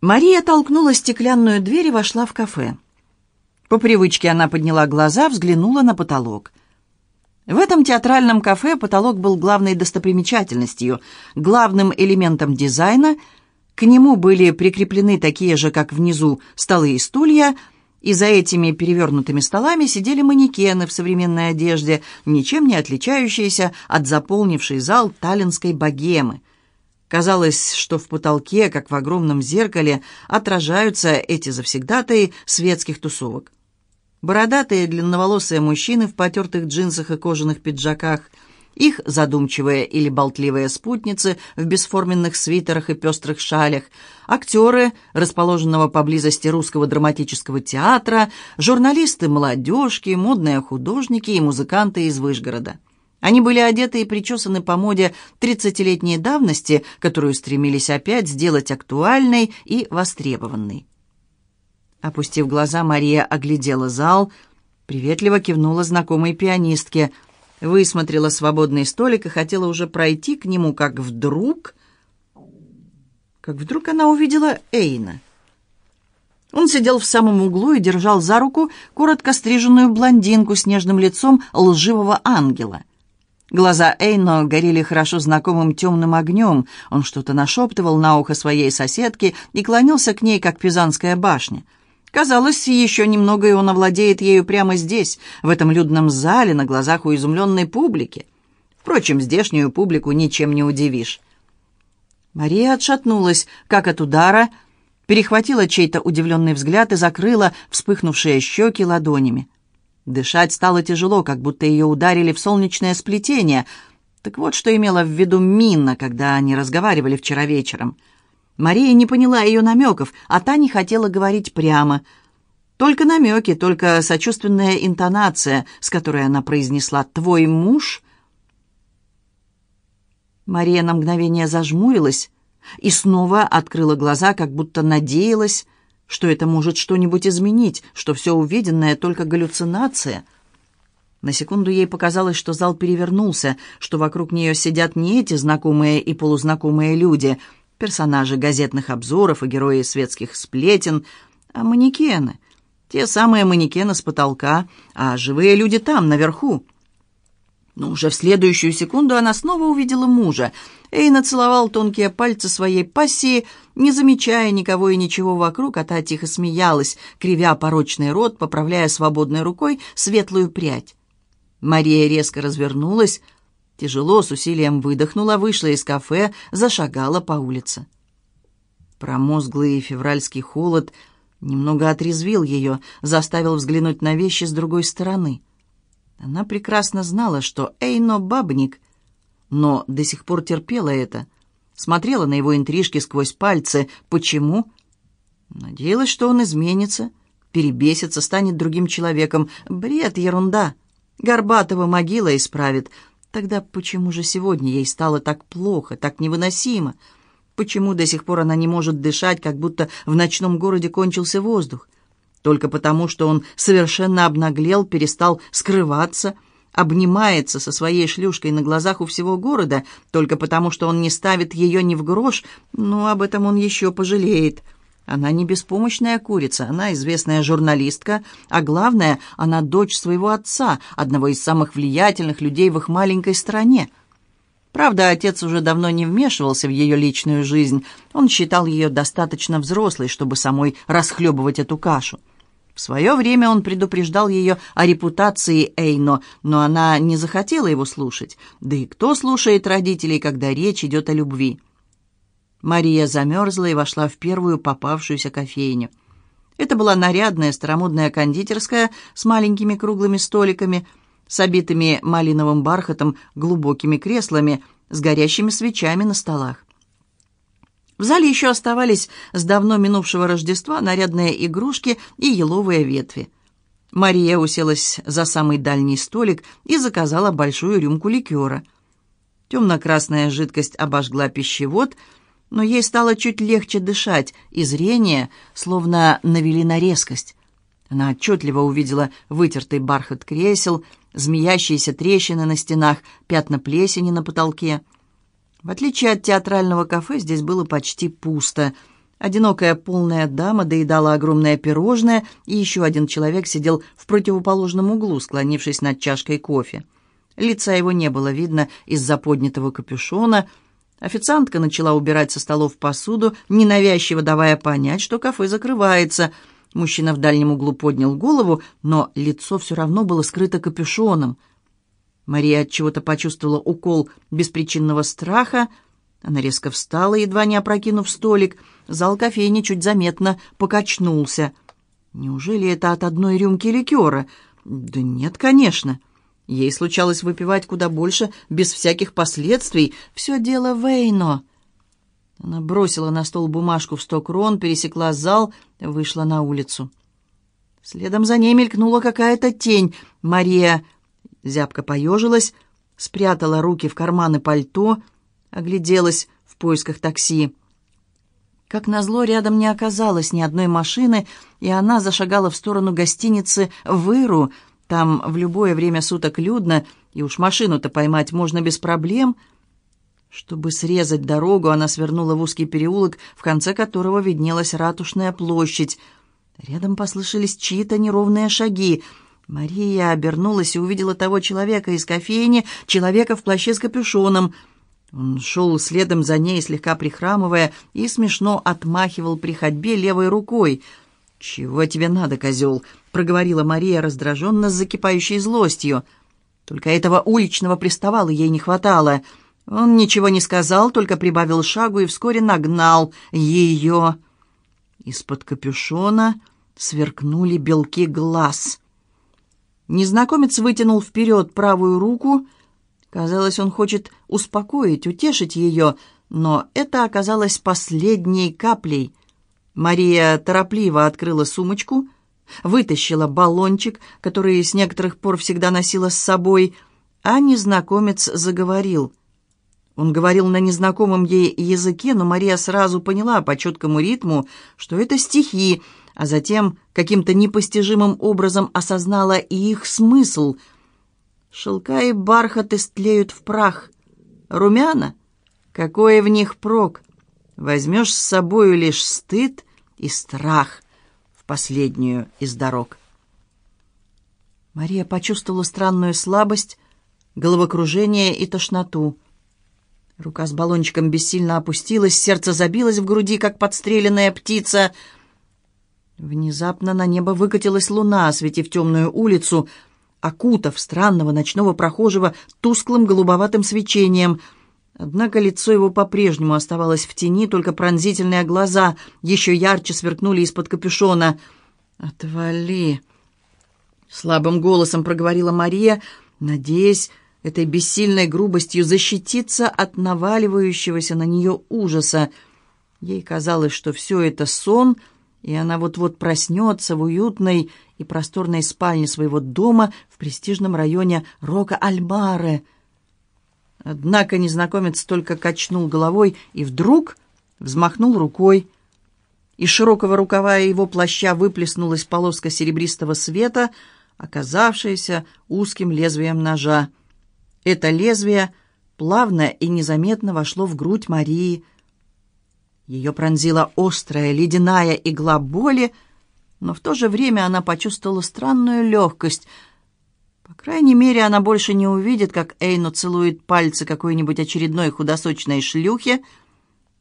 Мария толкнула стеклянную дверь и вошла в кафе. По привычке она подняла глаза, взглянула на потолок. В этом театральном кафе потолок был главной достопримечательностью, главным элементом дизайна. К нему были прикреплены такие же, как внизу, столы и стулья, и за этими перевернутыми столами сидели манекены в современной одежде, ничем не отличающиеся от заполнившей зал таллинской богемы. Казалось, что в потолке, как в огромном зеркале, отражаются эти завсегдатые светских тусовок. Бородатые длинноволосые мужчины в потертых джинсах и кожаных пиджаках, их задумчивые или болтливые спутницы в бесформенных свитерах и пестрых шалях, актеры, расположенного поблизости русского драматического театра, журналисты-молодежки, модные художники и музыканты из Вышгорода. Они были одеты и причесаны по моде 30-летней давности, которую стремились опять сделать актуальной и востребованной. Опустив глаза, Мария оглядела зал, приветливо кивнула знакомой пианистке, высмотрела свободный столик и хотела уже пройти к нему, как вдруг... Как вдруг она увидела Эйна. Он сидел в самом углу и держал за руку коротко стриженную блондинку с нежным лицом лживого ангела. Глаза Эйно горели хорошо знакомым темным огнем. Он что-то нашептывал на ухо своей соседке и клонился к ней, как пизанская башня. Казалось, еще немного, и он овладеет ею прямо здесь, в этом людном зале, на глазах у изумленной публики. Впрочем, здешнюю публику ничем не удивишь. Мария отшатнулась, как от удара, перехватила чей-то удивленный взгляд и закрыла вспыхнувшие щеки ладонями. Дышать стало тяжело, как будто ее ударили в солнечное сплетение. Так вот, что имела в виду Минна, когда они разговаривали вчера вечером — Мария не поняла ее намеков, а та не хотела говорить прямо. Только намеки, только сочувственная интонация, с которой она произнесла «твой муж». Мария на мгновение зажмурилась и снова открыла глаза, как будто надеялась, что это может что-нибудь изменить, что все увиденное только галлюцинация. На секунду ей показалось, что зал перевернулся, что вокруг нее сидят не эти знакомые и полузнакомые люди — персонажи газетных обзоров и герои светских сплетен, а манекены. Те самые манекены с потолка, а живые люди там, наверху. Но уже в следующую секунду она снова увидела мужа. Эйна целовал тонкие пальцы своей пассии, не замечая никого и ничего вокруг, а та тихо смеялась, кривя порочный рот, поправляя свободной рукой светлую прядь. Мария резко развернулась, Тяжело, с усилием выдохнула, вышла из кафе, зашагала по улице. Промозглый февральский холод немного отрезвил ее, заставил взглянуть на вещи с другой стороны. Она прекрасно знала, что Эйно — бабник, но до сих пор терпела это. Смотрела на его интрижки сквозь пальцы. Почему? Надеялась, что он изменится, перебесится, станет другим человеком. Бред, ерунда. Горбатого могила исправит — Тогда почему же сегодня ей стало так плохо, так невыносимо? Почему до сих пор она не может дышать, как будто в ночном городе кончился воздух? Только потому, что он совершенно обнаглел, перестал скрываться, обнимается со своей шлюшкой на глазах у всего города, только потому, что он не ставит ее ни в грош, ну, об этом он еще пожалеет». Она не беспомощная курица, она известная журналистка, а главное, она дочь своего отца, одного из самых влиятельных людей в их маленькой стране. Правда, отец уже давно не вмешивался в ее личную жизнь. Он считал ее достаточно взрослой, чтобы самой расхлебывать эту кашу. В свое время он предупреждал ее о репутации Эйно, но она не захотела его слушать. Да и кто слушает родителей, когда речь идет о любви? Мария замерзла и вошла в первую попавшуюся кофейню. Это была нарядная старомодная кондитерская с маленькими круглыми столиками, с обитыми малиновым бархатом глубокими креслами, с горящими свечами на столах. В зале еще оставались с давно минувшего Рождества нарядные игрушки и еловые ветви. Мария уселась за самый дальний столик и заказала большую рюмку ликера. Темно-красная жидкость обожгла пищевод – но ей стало чуть легче дышать, и зрение словно навели на резкость. Она отчетливо увидела вытертый бархат кресел, змеящиеся трещины на стенах, пятна плесени на потолке. В отличие от театрального кафе, здесь было почти пусто. Одинокая полная дама доедала огромное пирожное, и еще один человек сидел в противоположном углу, склонившись над чашкой кофе. Лица его не было видно из-за поднятого капюшона. Официантка начала убирать со столов посуду, ненавязчиво давая понять, что кафе закрывается. Мужчина в дальнем углу поднял голову, но лицо все равно было скрыто капюшоном. Мария от чего-то почувствовала укол беспричинного страха, она резко встала, едва не опрокинув столик. Зал кофейни чуть заметно покачнулся. Неужели это от одной рюмки ликера? Да нет, конечно. Ей случалось выпивать куда больше, без всяких последствий. Все дело Вейно. Она бросила на стол бумажку в сто крон, пересекла зал, вышла на улицу. Следом за ней мелькнула какая-то тень. Мария зябко поежилась, спрятала руки в карманы пальто — огляделась в поисках такси. Как назло, рядом не оказалось ни одной машины, и она зашагала в сторону гостиницы «Выру». Там в любое время суток людно, и уж машину-то поймать можно без проблем. Чтобы срезать дорогу, она свернула в узкий переулок, в конце которого виднелась ратушная площадь. Рядом послышались чьи-то неровные шаги. Мария обернулась и увидела того человека из кофейни, человека в плаще с капюшоном — он шел следом за ней, слегка прихрамывая, и смешно отмахивал при ходьбе левой рукой. «Чего тебе надо, козел?» — проговорила Мария раздраженно с закипающей злостью. Только этого уличного приставала ей не хватало. Он ничего не сказал, только прибавил шагу и вскоре нагнал ее. Из-под капюшона сверкнули белки глаз. Незнакомец вытянул вперед правую руку — Казалось, он хочет успокоить, утешить ее, но это оказалось последней каплей. Мария торопливо открыла сумочку, вытащила баллончик, который с некоторых пор всегда носила с собой, а незнакомец заговорил. Он говорил на незнакомом ей языке, но Мария сразу поняла по четкому ритму, что это стихи, а затем каким-то непостижимым образом осознала и их смысл — Шелка и бархат истлеют в прах. Румяна? Какой в них прок? Возьмешь с собою лишь стыд и страх в последнюю из дорог. Мария почувствовала странную слабость, головокружение и тошноту. Рука с баллончиком бессильно опустилась, сердце забилось в груди, как подстреленная птица. Внезапно на небо выкатилась луна, осветив темную улицу — окутав странного ночного прохожего тусклым голубоватым свечением. Однако лицо его по-прежнему оставалось в тени, только пронзительные глаза еще ярче сверкнули из-под капюшона. «Отвали!» Слабым голосом проговорила Мария, надеясь этой бессильной грубостью защититься от наваливающегося на нее ужаса. Ей казалось, что все это сон — и она вот-вот проснется в уютной и просторной спальне своего дома в престижном районе Рока-Альбаре. Однако незнакомец только качнул головой и вдруг взмахнул рукой. Из широкого рукава его плаща выплеснулась полоска серебристого света, оказавшаяся узким лезвием ножа. Это лезвие плавно и незаметно вошло в грудь Марии, ее пронзила острая ледяная игла боли, но в то же время она почувствовала странную легкость. По крайней мере, она больше не увидит, как Эйно целует пальцы какой-нибудь очередной худосочной шлюхи,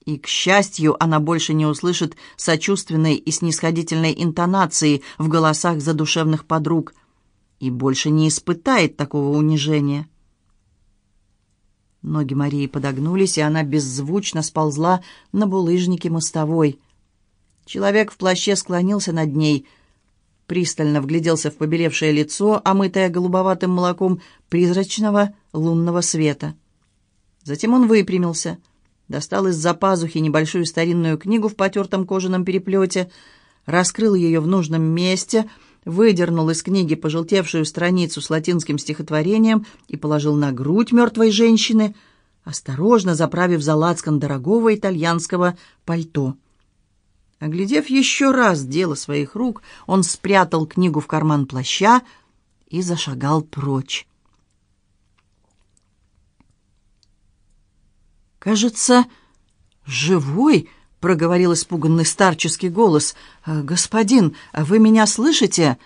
и, к счастью, она больше не услышит сочувственной и снисходительной интонации в голосах задушевных подруг и больше не испытает такого унижения. Ноги Марии подогнулись, и она беззвучно сползла на булыжнике мостовой. Человек в плаще склонился над ней, пристально вгляделся в побелевшее лицо, омытое голубоватым молоком призрачного лунного света. Затем он выпрямился, достал из-за пазухи небольшую старинную книгу в потертом кожаном переплете, раскрыл ее в нужном месте — выдернул из книги пожелтевшую страницу с латинским стихотворением и положил на грудь мертвой женщины, осторожно заправив за лацкан дорогого итальянского пальто. Оглядев еще раз дело своих рук, он спрятал книгу в карман плаща и зашагал прочь. «Кажется, живой!» — проговорил испуганный старческий голос. «Господин, вы меня слышите?»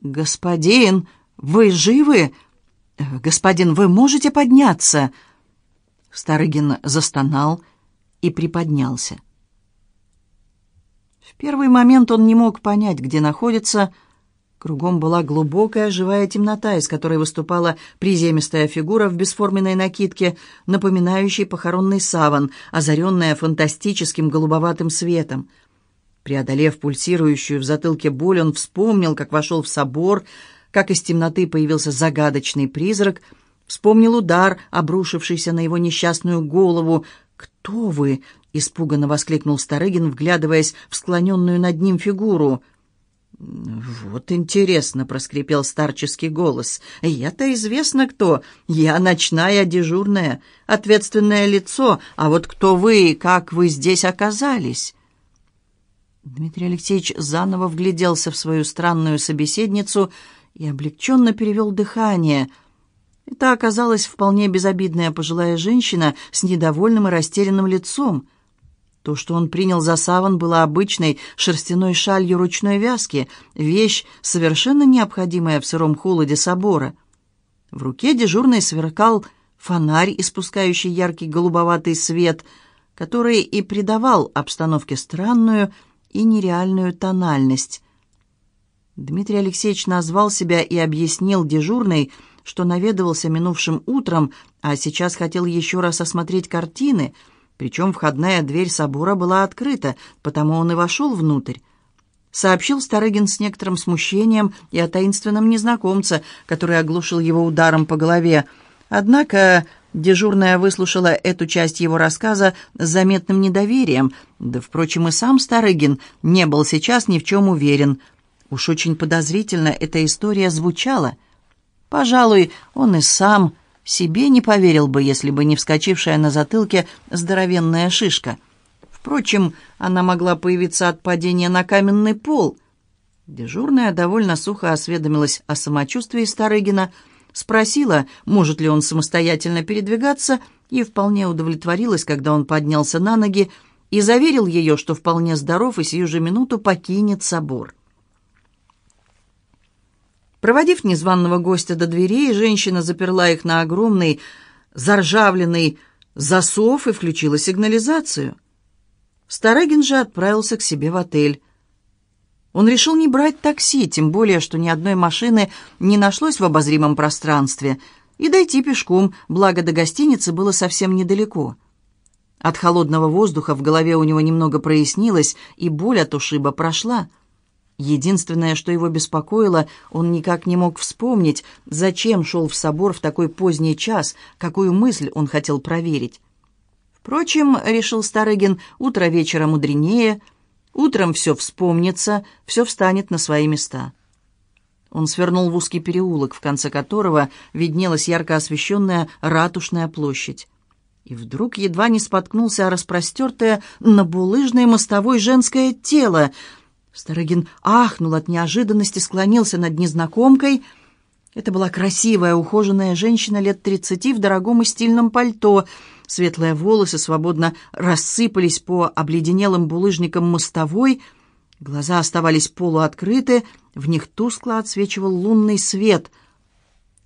«Господин, вы живы? Господин, вы можете подняться?» Старыгин застонал и приподнялся. В первый момент он не мог понять, где находится. Кругом была глубокая живая темнота, из которой выступала приземистая фигура в бесформенной накидке, напоминающей похоронный саван, озаренная фантастическим голубоватым светом. Преодолев пульсирующую в затылке боль, он вспомнил, как вошел в собор, как из темноты появился загадочный призрак, вспомнил удар, обрушившийся на его несчастную голову. «Кто вы?» — испуганно воскликнул Старыгин, вглядываясь в склоненную над ним фигуру. «Вот интересно», — проскрипел старческий голос. «Я-то известно кто. Я ночная дежурная, ответственное лицо. А вот кто вы и как вы здесь оказались?» Дмитрий Алексеевич заново вгляделся в свою странную собеседницу и облегченно перевел дыхание. Это оказалась вполне безобидная пожилая женщина с недовольным и растерянным лицом. То, что он принял за саван, было обычной шерстяной шалью ручной вязки, вещь, совершенно необходимая в сыром холоде собора. В руке дежурный сверкал фонарь, испускающий яркий голубоватый свет, который и придавал обстановке странную, и нереальную тональность. Дмитрий Алексеевич назвал себя и объяснил дежурной, что наведывался минувшим утром, а сейчас хотел еще раз осмотреть картины, причем входная дверь собора была открыта, потому он и вошел внутрь. Сообщил Старыгин с некоторым смущением и о таинственном незнакомце, который оглушил его ударом по голове. Однако Дежурная выслушала эту часть его рассказа с заметным недоверием, да, впрочем, и сам Старыгин не был сейчас ни в чем уверен. Уж очень подозрительно эта история звучала. Пожалуй, он и сам себе не поверил бы, если бы не вскочившая на затылке здоровенная шишка. Впрочем, она могла появиться от падения на каменный пол. Дежурная довольно сухо осведомилась о самочувствии Старыгина – Спросила, может ли он самостоятельно передвигаться, и вполне удовлетворилась, когда он поднялся на ноги и заверил ее, что вполне здоров и сию же минуту покинет собор. Проводив незваного гостя до дверей, женщина заперла их на огромный заржавленный засов и включила сигнализацию. Старыгин же отправился к себе в отель. Он решил не брать такси, тем более, что ни одной машины не нашлось в обозримом пространстве, и дойти пешком, благо до гостиницы было совсем недалеко. От холодного воздуха в голове у него немного прояснилось, и боль от ушиба прошла. Единственное, что его беспокоило, он никак не мог вспомнить, зачем шел в собор в такой поздний час, какую мысль он хотел проверить. Впрочем, решил Старыгин, утро вечера мудренее — Утром все вспомнится, все встанет на свои места. Он свернул в узкий переулок, в конце которого виднелась ярко освещенная ратушная площадь. И вдруг едва не споткнулся о распростертое на булыжной мостовой женское тело. Старыгин ахнул от неожиданности, склонился над незнакомкой. Это была красивая, ухоженная женщина лет тридцати в дорогом и стильном пальто — Светлые волосы свободно рассыпались по обледенелым булыжникам мостовой, глаза оставались полуоткрыты, в них тускло отсвечивал лунный свет.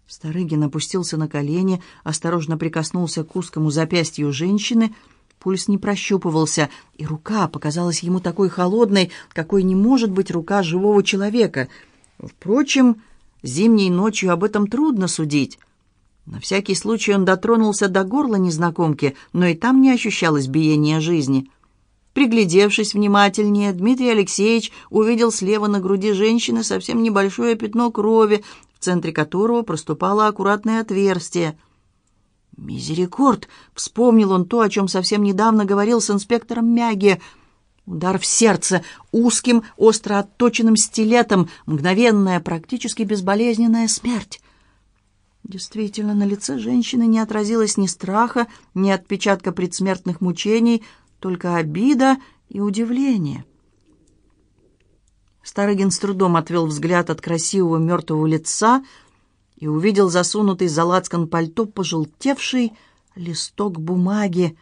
Старыгин опустился на колени, осторожно прикоснулся к узкому запястью женщины, пульс не прощупывался, и рука показалась ему такой холодной, какой не может быть рука живого человека. Впрочем, зимней ночью об этом трудно судить. На всякий случай он дотронулся до горла незнакомки, но и там не ощущалось биения жизни. Приглядевшись внимательнее, Дмитрий Алексеевич увидел слева на груди женщины совсем небольшое пятно крови, в центре которого проступало аккуратное отверстие. «Мизерикорд!» — вспомнил он то, о чем совсем недавно говорил с инспектором Мяги. Удар в сердце, узким, остро отточенным стилетом, мгновенная, практически безболезненная смерть. Действительно, на лице женщины не отразилось ни страха, ни отпечатка предсмертных мучений, только обида и удивление. Старыгин с трудом отвел взгляд от красивого мертвого лица и увидел засунутый за лацкан пальто пожелтевший листок бумаги.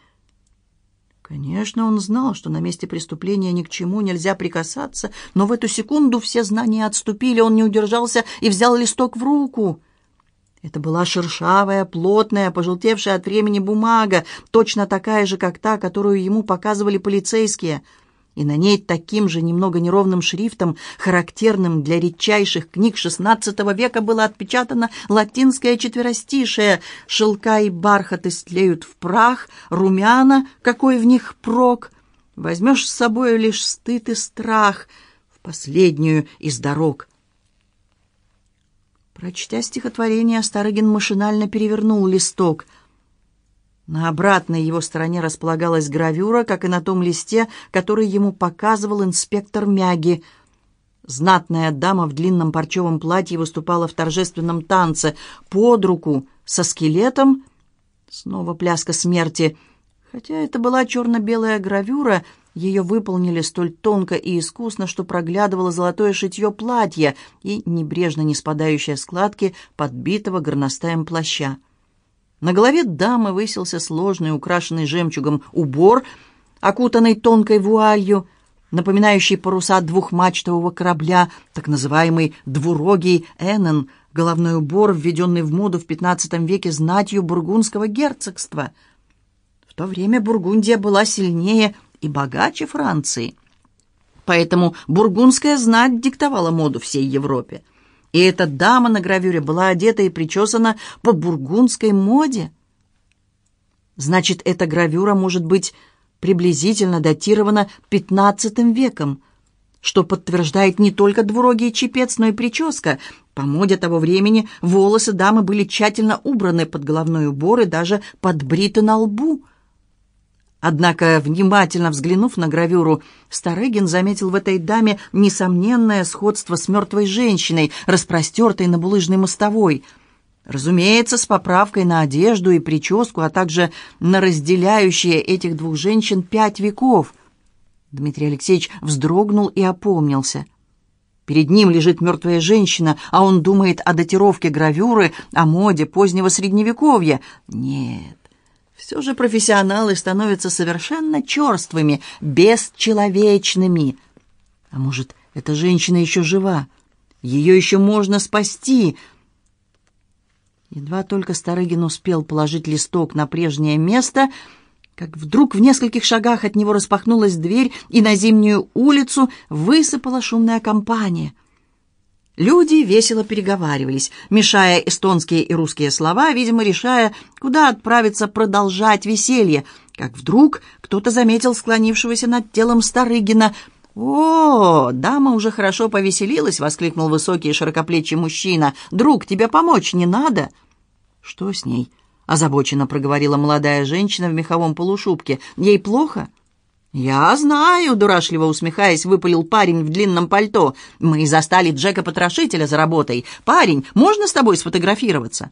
Конечно, он знал, что на месте преступления ни к чему нельзя прикасаться, но в эту секунду все знания отступили, он не удержался и взял листок в руку. Это была шершавая, плотная, пожелтевшая от времени бумага, точно такая же, как та, которую ему показывали полицейские — и на ней таким же немного неровным шрифтом, характерным для редчайших книг XVI века, было отпечатано латинское четверостишее «Шелка и бархат истлеют в прах, румяна, какой в них прок, возьмешь с собой лишь стыд и страх в последнюю из дорог». Прочтя стихотворение, Старыгин машинально перевернул листок – на обратной его стороне располагалась гравюра, как и на том листе, который ему показывал инспектор Мяги. Знатная дама в длинном парчевом платье выступала в торжественном танце под руку со скелетом. Снова пляска смерти. Хотя это была черно-белая гравюра, ее выполнили столь тонко и искусно, что проглядывало золотое шитье платья и небрежно не спадающие складки подбитого горностаем плаща. На голове дамы высился сложный, украшенный жемчугом убор, окутанный тонкой вуалью, напоминающий паруса двухмачтового корабля, так называемый «двурогий Эннен», головной убор, введенный в моду в XV веке знатью бургундского герцогства. В то время Бургундия была сильнее и богаче Франции. Поэтому бургундская знать диктовала моду всей Европе. И эта дама на гравюре была одета и причесана по бургундской моде. Значит, эта гравюра может быть приблизительно датирована XV веком, что подтверждает не только двурогий чепец, но и прическа. По моде того времени волосы дамы были тщательно убраны под головной убор и даже подбриты на лбу – Однако, внимательно взглянув на гравюру, Старыгин заметил в этой даме несомненное сходство с мертвой женщиной, распростертой на булыжной мостовой. Разумеется, с поправкой на одежду и прическу, а также на разделяющие этих двух женщин пять веков. Дмитрий Алексеевич вздрогнул и опомнился. Перед ним лежит мертвая женщина, а он думает о датировке гравюры, о моде позднего Средневековья. Нет, все же профессионалы становятся совершенно черствыми, бесчеловечными. А может, эта женщина еще жива? Ее еще можно спасти. Едва только Старыгин успел положить листок на прежнее место, как вдруг в нескольких шагах от него распахнулась дверь, и на зимнюю улицу высыпала шумная компания — Люди весело переговаривались, мешая эстонские и русские слова, видимо, решая, куда отправиться продолжать веселье, как вдруг кто-то заметил склонившегося над телом Старыгина. «О, дама уже хорошо повеселилась!» — воскликнул высокий и широкоплечий мужчина. «Друг, тебе помочь не надо?» «Что с ней?» — озабоченно проговорила молодая женщина в меховом полушубке. «Ей плохо?» «Я знаю», — дурашливо усмехаясь, выпалил парень в длинном пальто. «Мы застали Джека-потрошителя за работой. Парень, можно с тобой сфотографироваться?»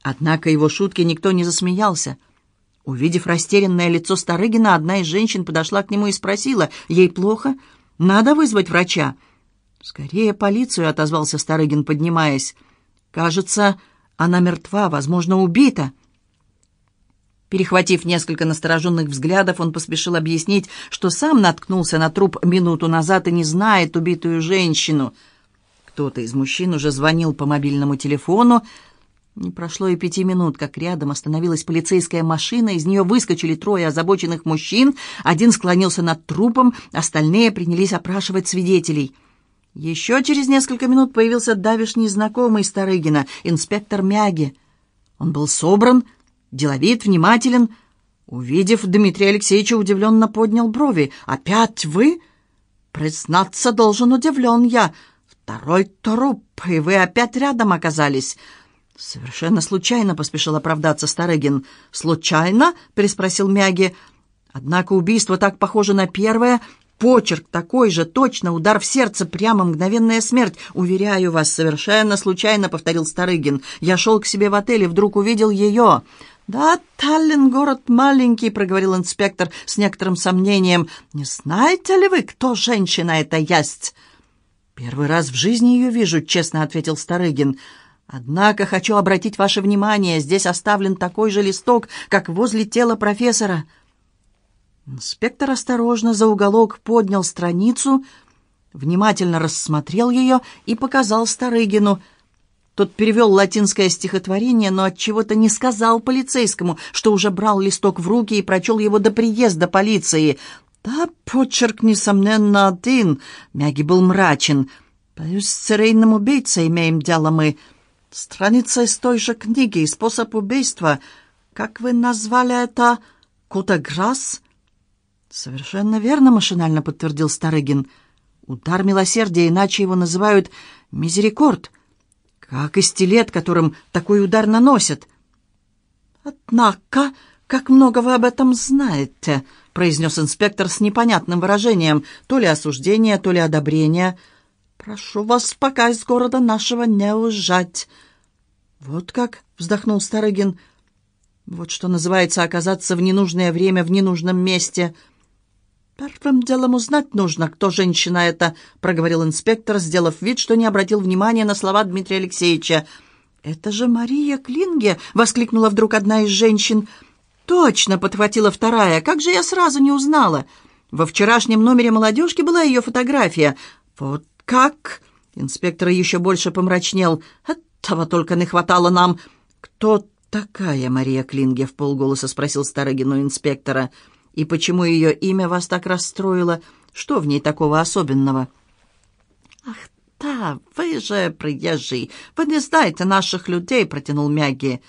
Однако его шутки никто не засмеялся. Увидев растерянное лицо Старыгина, одна из женщин подошла к нему и спросила, «Ей плохо? Надо вызвать врача?» «Скорее полицию», — отозвался Старыгин, поднимаясь. «Кажется, она мертва, возможно, убита». Перехватив несколько настороженных взглядов, он поспешил объяснить, что сам наткнулся на труп минуту назад и не знает убитую женщину. Кто-то из мужчин уже звонил по мобильному телефону. Не прошло и пяти минут, как рядом остановилась полицейская машина, из нее выскочили трое озабоченных мужчин, один склонился над трупом, остальные принялись опрашивать свидетелей. Еще через несколько минут появился давишний знакомый Старыгина, инспектор Мяги. Он был собран, деловит, внимателен. Увидев Дмитрия Алексеевича, удивленно поднял брови. «Опять вы?» «Признаться, должен удивлен я. Второй труп, и вы опять рядом оказались». «Совершенно случайно», — поспешил оправдаться Старыгин. «Случайно?» — переспросил Мяги. «Однако убийство так похоже на первое. Почерк такой же, точно, удар в сердце, прямо мгновенная смерть. Уверяю вас, совершенно случайно», — повторил Старыгин. «Я шел к себе в отель и вдруг увидел ее. «Да, Таллин город маленький», — проговорил инспектор с некоторым сомнением. «Не знаете ли вы, кто женщина эта есть?» «Первый раз в жизни ее вижу», — честно ответил Старыгин. «Однако хочу обратить ваше внимание, здесь оставлен такой же листок, как возле тела профессора». Инспектор осторожно за уголок поднял страницу, внимательно рассмотрел ее и показал Старыгину. Тот перевел латинское стихотворение, но от чего то не сказал полицейскому, что уже брал листок в руки и прочел его до приезда полиции. Да, почерк, несомненно, один. Мяги был мрачен. Боюсь, с серийным убийцей имеем дело мы. Страница из той же книги, способ убийства. Как вы назвали это? Кутаграсс? «Совершенно верно», — машинально подтвердил Старыгин. «Удар милосердия, иначе его называют мизерикорд, как и стилет, которым такой удар наносят». «Однако, как много вы об этом знаете», — произнес инспектор с непонятным выражением, то ли осуждения, то ли одобрения. «Прошу вас пока из города нашего не уезжать». «Вот как?» — вздохнул Старыгин. «Вот что называется оказаться в ненужное время в ненужном месте». «Первым делом узнать нужно, кто женщина эта», — проговорил инспектор, сделав вид, что не обратил внимания на слова Дмитрия Алексеевича. «Это же Мария Клинге!» — воскликнула вдруг одна из женщин. «Точно!» — подхватила вторая. «Как же я сразу не узнала!» Во вчерашнем номере «Молодежки» была ее фотография. «Вот как?» — инспектор еще больше помрачнел. «Этого только не хватало нам!» «Кто такая Мария Клинге?» — в полголоса спросил Старыгин у инспектора. «инспектора». И почему ее имя вас так расстроило? Что в ней такого особенного?» «Ах, да, вы же приезжий. Вы не знаете наших людей», — протянул Мяги.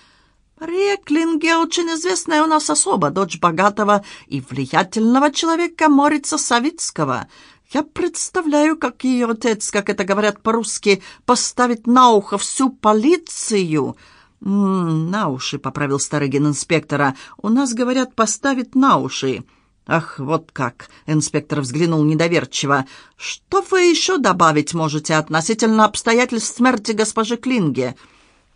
«Мария Клинге очень известная у нас особа, дочь богатого и влиятельного человека Морица Савицкого. Я представляю, как ее отец, как это говорят по-русски, поставит на ухо всю полицию». «На уши», — поправил Старыгин инспектора. «У нас, говорят, поставить на уши». «Ах, вот как!» — инспектор взглянул недоверчиво. «Что вы еще добавить можете относительно обстоятельств смерти госпожи Клинге?»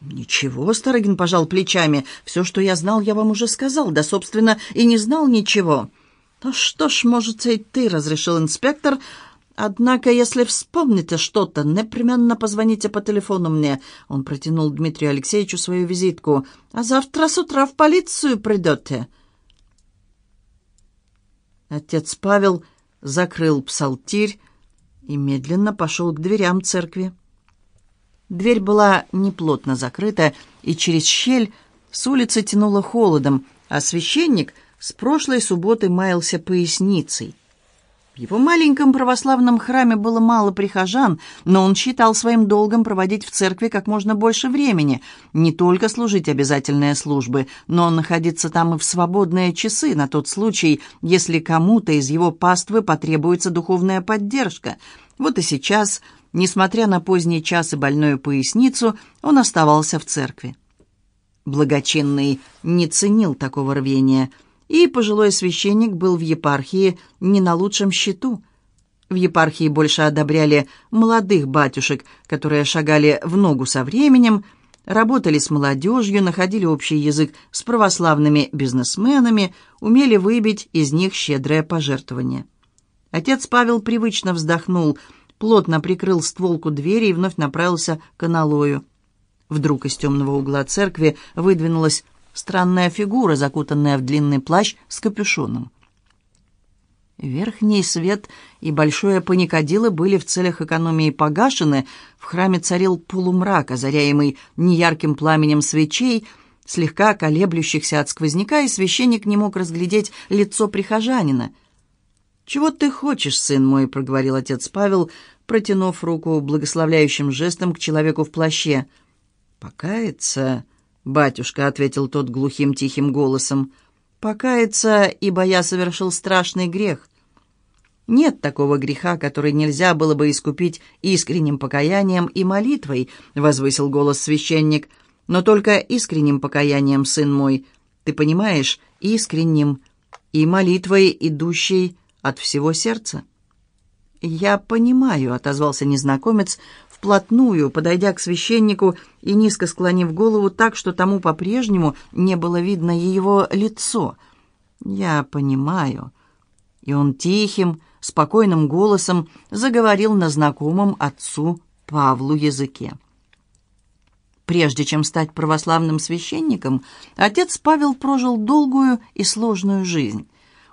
«Ничего», — Старыгин пожал плечами. «Все, что я знал, я вам уже сказал. Да, собственно, и не знал ничего». «Ну что ж, можете и ты», — разрешил инспектор, Однако, если вспомните что-то, непременно позвоните по телефону мне. Он протянул Дмитрию Алексеевичу свою визитку. А завтра с утра в полицию придете. Отец Павел закрыл псалтирь и медленно пошел к дверям церкви. Дверь была неплотно закрыта, и через щель с улицы тянуло холодом, а священник с прошлой субботы маялся поясницей. В его маленьком православном храме было мало прихожан, но он считал своим долгом проводить в церкви как можно больше времени, не только служить обязательные службы, но находиться там и в свободные часы на тот случай, если кому-то из его паствы потребуется духовная поддержка. Вот и сейчас, несмотря на поздний час и больную поясницу, он оставался в церкви. Благочинный не ценил такого рвения – и пожилой священник был в епархии не на лучшем счету. В епархии больше одобряли молодых батюшек, которые шагали в ногу со временем, работали с молодежью, находили общий язык с православными бизнесменами, умели выбить из них щедрое пожертвование. Отец Павел привычно вздохнул, плотно прикрыл стволку двери и вновь направился к аналою. Вдруг из темного угла церкви выдвинулась странная фигура, закутанная в длинный плащ с капюшоном. Верхний свет и большое паникадило были в целях экономии погашены, в храме царил полумрак, озаряемый неярким пламенем свечей, слегка колеблющихся от сквозняка, и священник не мог разглядеть лицо прихожанина. «Чего ты хочешь, сын мой?» — проговорил отец Павел, протянув руку благословляющим жестом к человеку в плаще. «Покаяться...» «Батюшка», — ответил тот глухим тихим голосом, — «покаяться, ибо я совершил страшный грех». «Нет такого греха, который нельзя было бы искупить искренним покаянием и молитвой», — возвысил голос священник. «Но только искренним покаянием, сын мой, ты понимаешь, искренним и молитвой, идущей от всего сердца». «Я понимаю», — отозвался незнакомец, вплотную, подойдя к священнику и низко склонив голову так, что тому по-прежнему не было видно его лицо. «Я понимаю». И он тихим, спокойным голосом заговорил на знакомом отцу Павлу языке. Прежде чем стать православным священником, отец Павел прожил долгую и сложную жизнь.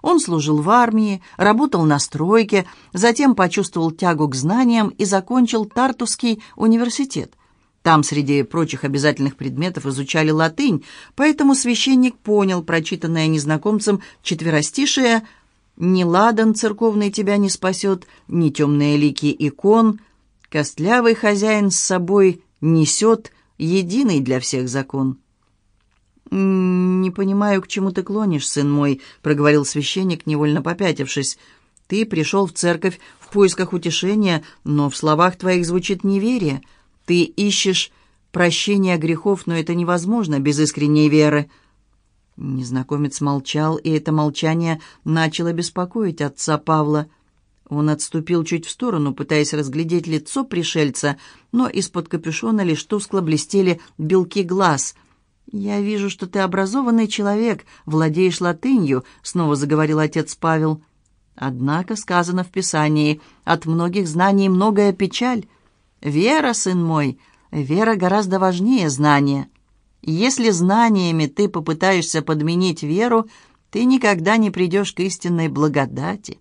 Он служил в армии, работал на стройке, затем почувствовал тягу к знаниям и закончил Тартусский университет. Там среди прочих обязательных предметов изучали латынь, поэтому священник понял прочитанное незнакомцем четверостишее «Ни ладан церковный тебя не спасет, ни темные лики икон, костлявый хозяин с собой несет единый для всех закон». «Не понимаю, к чему ты клонишь, сын мой», — проговорил священник, невольно попятившись. «Ты пришел в церковь в поисках утешения, но в словах твоих звучит неверие. Ты ищешь прощения грехов, но это невозможно без искренней веры». Незнакомец молчал, и это молчание начало беспокоить отца Павла. Он отступил чуть в сторону, пытаясь разглядеть лицо пришельца, но из-под капюшона лишь тускло блестели белки глаз — «Я вижу, что ты образованный человек, владеешь латынью», — снова заговорил отец Павел. «Однако сказано в Писании, от многих знаний многое печаль. Вера, сын мой, вера гораздо важнее знания. Если знаниями ты попытаешься подменить веру, ты никогда не придешь к истинной благодати».